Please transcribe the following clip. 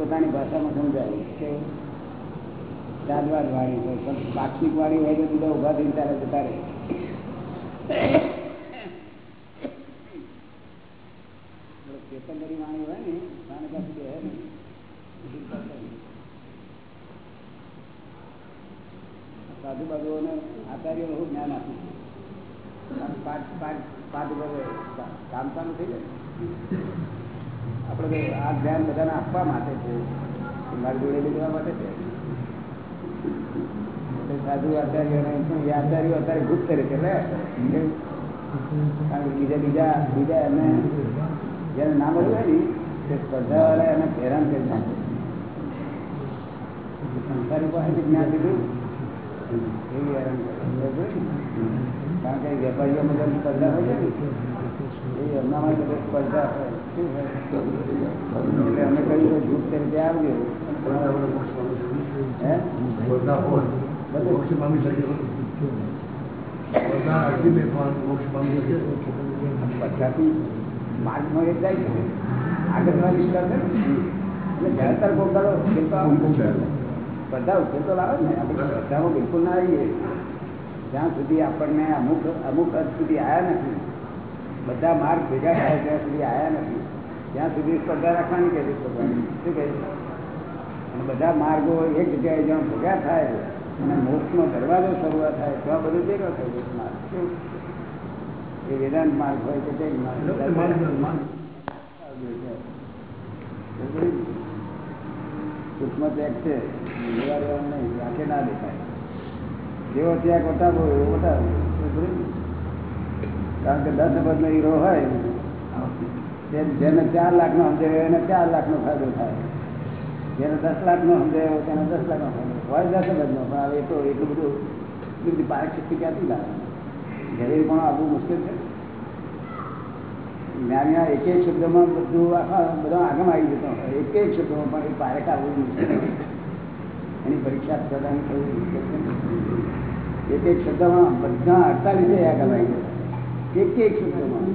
પોતપોતાની ભાષામાં સમજાય કેવું ચાલવા વાળી હોય પણ પાક્ષિક વાળી હોય તો બીજા ઉભા થઈને તારે જતા રહે ચેતનરી વાણી હોય ને તાને પાછું બે ને સાધુ બાજુઓને આચાર્યો બહુ જ્ઞાન આપ્યું પાઠ પાઠ પાઠ ઉપર કામતા નથી ને આપણે આ ધ્યાન બધાને આપવા માટે છે. મારી જોડે લઈ માટે છે. સાધુ આચાર્યો અત્યારે ગુપ્ત કરે છે કારણ કે બીજા બીજા બીજા એમને જેને નામ મળ્યું હોય ને, તે સ્પર્ધા વાળા એને હેરાન કરી નાખે. સંસારી પાસે જ્ઞાન લીધું. એવી હેરાન કરે. કારણ કે વેપારીઓ બધા સ્પર્ધા હોય છે ને. એમનામાં બધા સ્પર્ધા હોય શું હોય એટલે અમે કહ્યું જૂથ તરીકે આવજો હે મોક્ષ પામી શકે બધા અડધી મોક્ષ પામી શકે બધાથી માર્ગમાં એ જાય છે આગળના વિસ્તાર છે ને એટલે જળતર ગોગાડો ઉકેલ તો આવે બધા ઉકેલ તો લાવે ને આપણે બધામાં બિલકુલ ના આવીએ જ્યાં સુધી આપણને અમુક અમુક હદ સુધી આવ્યા નથી બધા માર્ગ ભેગા થાય ત્યાં સુધી આવ્યા નથી. ત્યાં સુધી સ્પર્ધા રાખવાની કે સ્પર્ધાની. શું કહે અને બધા માર્ગો એક જગ્યાએ જ્યાં ભેગા થાય અને મોક્ષનો દરવાજો શરૂઆત થાય ત્યાં બધું ભેગો થઈ માર્ગ. શું એ વેદાંત માર્ગ હોય કે તે સૂક્ષ્મ ત્યાગ છે. નિવારવાનું નહીં. રાખે ના દેખાય. જેવો ત્યાગ વટાવો એવો વટાવો કારણ કે દસ અબજ નો હીરો હોય તે- જેને ચાર લાખ નો સમજાયો એને ચાર લાખ નો ફાયદો થાય જેને દસ લાખ નો સમજાયો તેને દસ લાખ નો ફાયદો હોય દસ અબજ નો પણ હવે એ તો એટલું બધું એટલી બધી પારક શક્તિ ક્યાંથી લાવે ઘરે પણ આવવું મુશ્કેલ છે જ્ઞાનીના એક એક શબ્દમાં બધું આખા બધા આગમ આવી જતો હોય એક એક શબ્દમાં પણ એ પારક આવવું મુશ્કેલ છે. એની પરીક્ષા પ્રદાન કરવી મુશ્કેલ છે એક એક શબ્દમાં બધા અડતાલીસે આગળ આવી ગયા એક એક સૂત્રમાં.